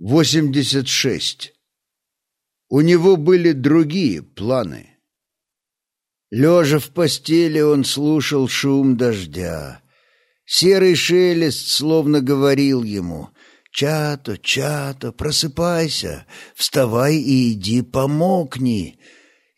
86. У него были другие планы. Лежа в постели, он слушал шум дождя. Серый шелест словно говорил ему «Чато, Чато, просыпайся, вставай и иди помогни».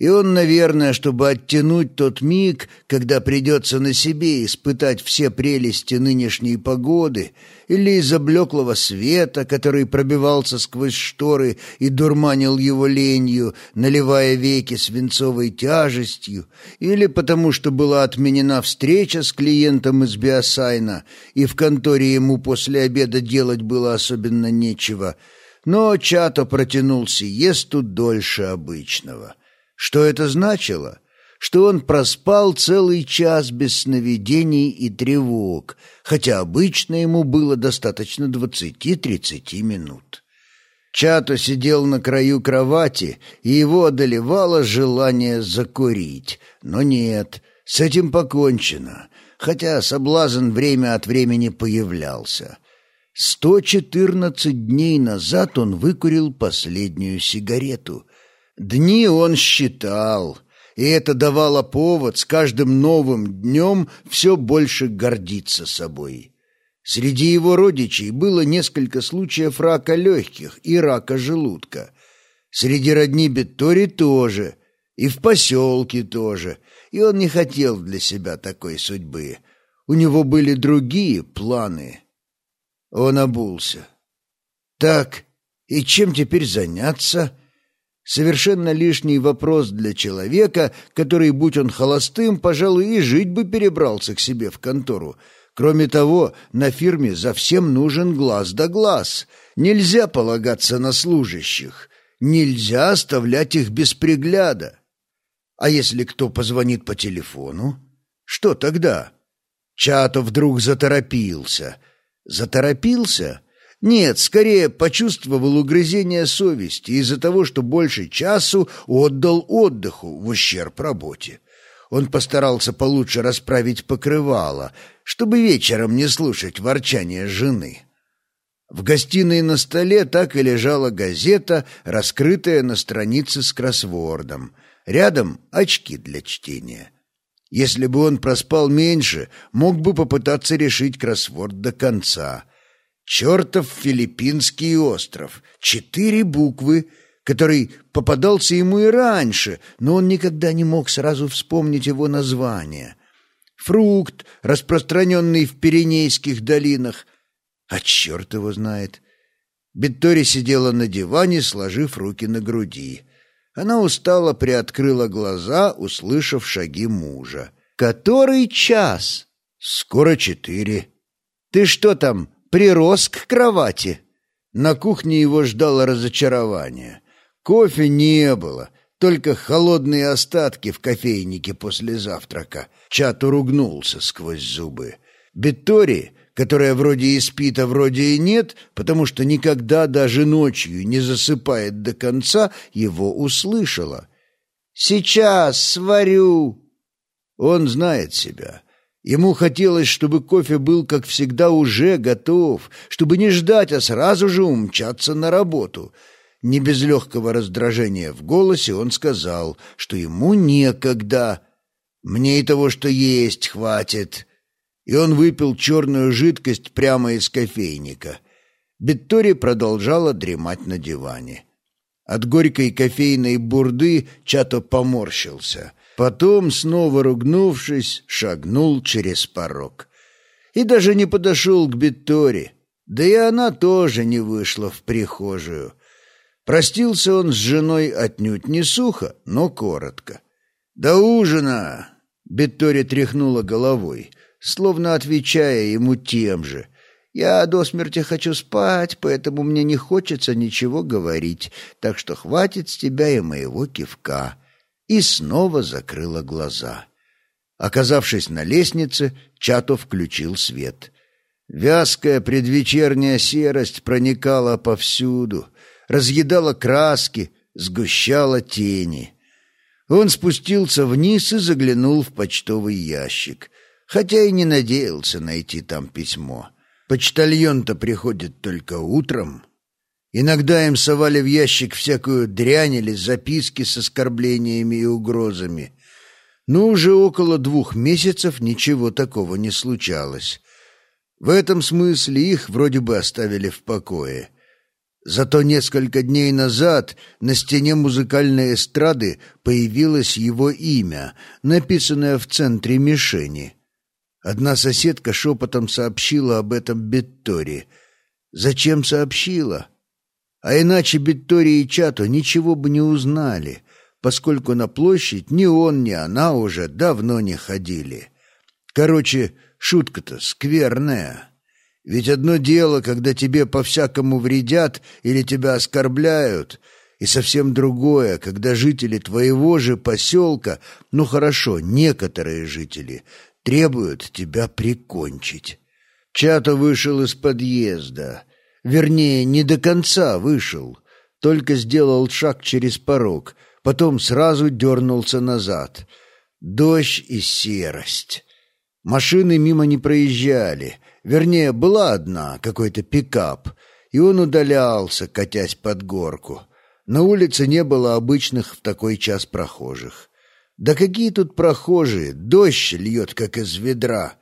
И он, наверное, чтобы оттянуть тот миг, когда придется на себе испытать все прелести нынешней погоды, или из-за блеклого света, который пробивался сквозь шторы и дурманил его ленью, наливая веки свинцовой тяжестью, или потому что была отменена встреча с клиентом из Биосайна, и в конторе ему после обеда делать было особенно нечего, но Чато протянул сиесту дольше обычного. Что это значило? Что он проспал целый час без сновидений и тревог, хотя обычно ему было достаточно двадцати-тридцати минут. Чато сидел на краю кровати, и его одолевало желание закурить. Но нет, с этим покончено, хотя соблазн время от времени появлялся. Сто четырнадцать дней назад он выкурил последнюю сигарету, Дни он считал, и это давало повод с каждым новым днем все больше гордиться собой. Среди его родичей было несколько случаев рака легких и рака желудка. Среди родни Беттори тоже, и в поселке тоже, и он не хотел для себя такой судьбы. У него были другие планы. Он обулся. «Так, и чем теперь заняться?» Совершенно лишний вопрос для человека, который, будь он холостым, пожалуй, и жить бы перебрался к себе в контору. Кроме того, на фирме за всем нужен глаз да глаз. Нельзя полагаться на служащих. Нельзя оставлять их без пригляда. А если кто позвонит по телефону? Что тогда? Чато вдруг заторопился. Заторопился? Нет, скорее почувствовал угрызение совести из-за того, что больше часу отдал отдыху в ущерб работе. Он постарался получше расправить покрывало, чтобы вечером не слушать ворчание жены. В гостиной на столе так и лежала газета, раскрытая на странице с кроссвордом. Рядом очки для чтения. Если бы он проспал меньше, мог бы попытаться решить кроссворд до конца — Чертов филиппинский остров. Четыре буквы, который попадался ему и раньше, но он никогда не мог сразу вспомнить его название. Фрукт, распространенный в Пиренейских долинах. А черт его знает. Беттори сидела на диване, сложив руки на груди. Она устало приоткрыла глаза, услышав шаги мужа. «Который час?» «Скоро четыре». «Ты что там, прирос к кровати. На кухне его ждало разочарование. Кофе не было, только холодные остатки в кофейнике после завтрака. Чат уругнулся сквозь зубы. Беттори, которая вроде и спит, а вроде и нет, потому что никогда даже ночью не засыпает до конца, его услышала. «Сейчас сварю!» Он знает себя. Ему хотелось, чтобы кофе был, как всегда, уже готов, чтобы не ждать, а сразу же умчаться на работу. Не без легкого раздражения в голосе он сказал, что ему некогда. «Мне и того, что есть, хватит». И он выпил черную жидкость прямо из кофейника. Беттори продолжала дремать на диване. От горькой кофейной бурды Чато поморщился — Потом, снова ругнувшись, шагнул через порог. И даже не подошел к Бетторе, да и она тоже не вышла в прихожую. Простился он с женой отнюдь не сухо, но коротко. «До ужина!» — Беттори тряхнула головой, словно отвечая ему тем же. «Я до смерти хочу спать, поэтому мне не хочется ничего говорить, так что хватит с тебя и моего кивка» и снова закрыла глаза. Оказавшись на лестнице, Чато включил свет. Вязкая предвечерняя серость проникала повсюду, разъедала краски, сгущала тени. Он спустился вниз и заглянул в почтовый ящик, хотя и не надеялся найти там письмо. Почтальон-то приходит только утром. Иногда им совали в ящик всякую дрянь или записки с оскорблениями и угрозами. Но уже около двух месяцев ничего такого не случалось. В этом смысле их вроде бы оставили в покое. Зато несколько дней назад на стене музыкальной эстрады появилось его имя, написанное в центре мишени. Одна соседка шепотом сообщила об этом Беттори. Зачем сообщила? А иначе Беттори и Чато ничего бы не узнали, поскольку на площадь ни он, ни она уже давно не ходили. Короче, шутка-то скверная. Ведь одно дело, когда тебе по-всякому вредят или тебя оскорбляют, и совсем другое, когда жители твоего же поселка, ну хорошо, некоторые жители, требуют тебя прикончить. Чато вышел из подъезда. Вернее, не до конца вышел, только сделал шаг через порог, потом сразу дернулся назад. Дождь и серость. Машины мимо не проезжали. Вернее, была одна, какой-то пикап, и он удалялся, катясь под горку. На улице не было обычных в такой час прохожих. Да какие тут прохожие, дождь льет, как из ведра.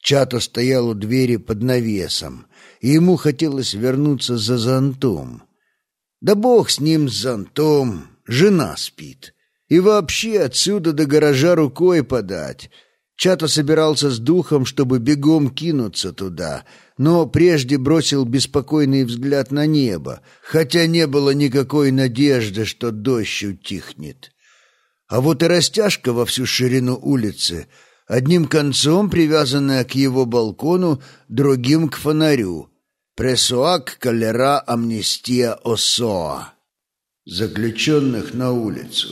Чато стоял у двери под навесом, и ему хотелось вернуться за зонтом. Да бог с ним, с зонтом, жена спит. И вообще отсюда до гаража рукой подать — Чато собирался с духом, чтобы бегом кинуться туда, но прежде бросил беспокойный взгляд на небо, хотя не было никакой надежды, что дождь утихнет. А вот и растяжка во всю ширину улицы, одним концом привязанная к его балкону, другим к фонарю. «Пресуак калера амнистия осоа». Заключенных на улицу.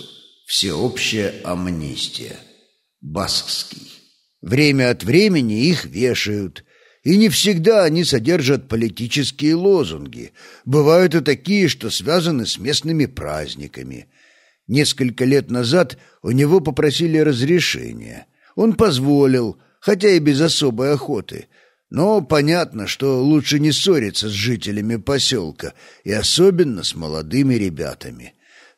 Всеобщая амнистия. Баскский. Время от времени их вешают, и не всегда они содержат политические лозунги. Бывают и такие, что связаны с местными праздниками. Несколько лет назад у него попросили разрешения. Он позволил, хотя и без особой охоты. Но понятно, что лучше не ссориться с жителями поселка, и особенно с молодыми ребятами.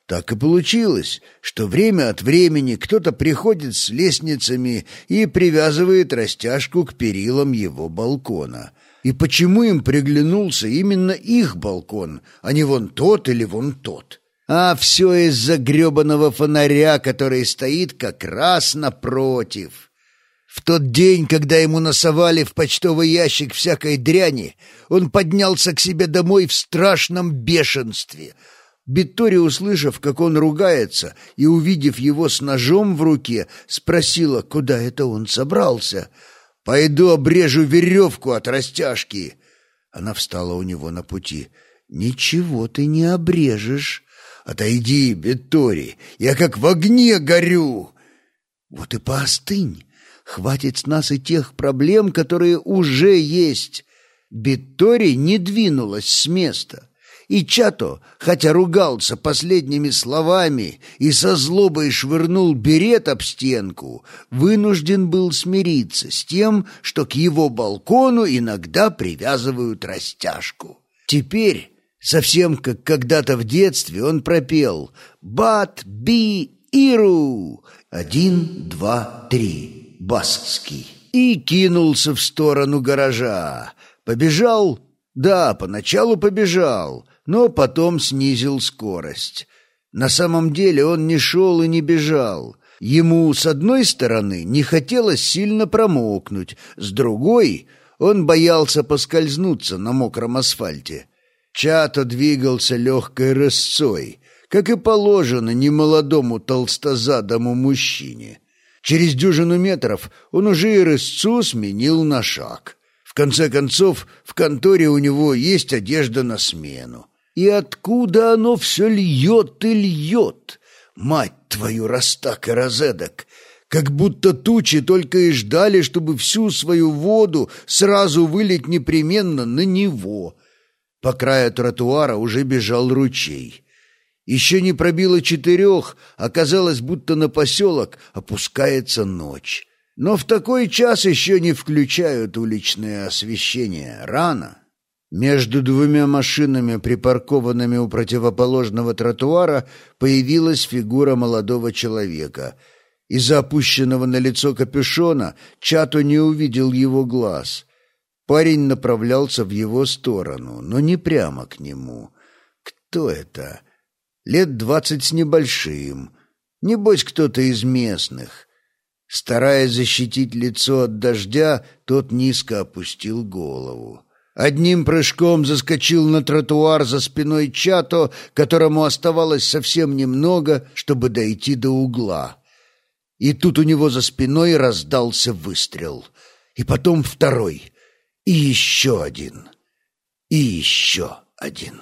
Так и получилось, что время от времени кто-то приходит с лестницами и привязывает растяжку к перилам его балкона. И почему им приглянулся именно их балкон, а не вон тот или вон тот? А все из-за гребаного фонаря, который стоит как раз напротив. В тот день, когда ему насовали в почтовый ящик всякой дряни, он поднялся к себе домой в страшном бешенстве — Биттори, услышав, как он ругается, и увидев его с ножом в руке, спросила, куда это он собрался. «Пойду обрежу веревку от растяжки». Она встала у него на пути. «Ничего ты не обрежешь. Отойди, Биттори, я как в огне горю». «Вот и поостынь. Хватит с нас и тех проблем, которые уже есть». Биттори не двинулась с места. И Чато, хотя ругался последними словами и со злобой швырнул берет об стенку, вынужден был смириться с тем, что к его балкону иногда привязывают растяжку. Теперь, совсем как когда-то в детстве, он пропел «Bat, bi, hiru!» «Один, два, три» баскский и кинулся в сторону гаража. Побежал? Да, поначалу побежал, но потом снизил скорость. На самом деле он не шел и не бежал. Ему, с одной стороны, не хотелось сильно промокнуть, с другой он боялся поскользнуться на мокром асфальте. Чато двигался легкой рысцой, как и положено немолодому толстозадому мужчине. Через дюжину метров он уже и рысцу сменил на шаг. В конце концов, в конторе у него есть одежда на смену. И откуда оно все льет и льет? Мать твою, Растак и Розедок! Как будто тучи только и ждали, чтобы всю свою воду сразу вылить непременно на него. По краю тротуара уже бежал ручей. Еще не пробило четырех, оказалось, будто на поселок опускается ночь. Но в такой час еще не включают уличное освещение. Рано. Между двумя машинами, припаркованными у противоположного тротуара, появилась фигура молодого человека. Из-за опущенного на лицо капюшона Чато не увидел его глаз. Парень направлялся в его сторону, но не прямо к нему. Кто это? Лет двадцать с небольшим. Небось, кто-то из местных. Стараясь защитить лицо от дождя, тот низко опустил голову. Одним прыжком заскочил на тротуар за спиной Чато, которому оставалось совсем немного, чтобы дойти до угла. И тут у него за спиной раздался выстрел. И потом второй. И еще один. И еще один.